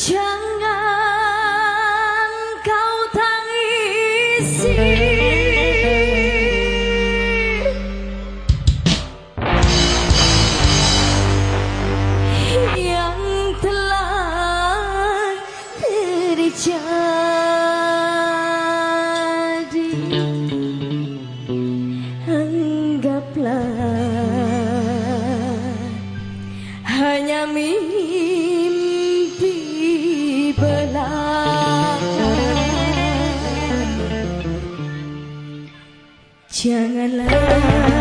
全。Janganlah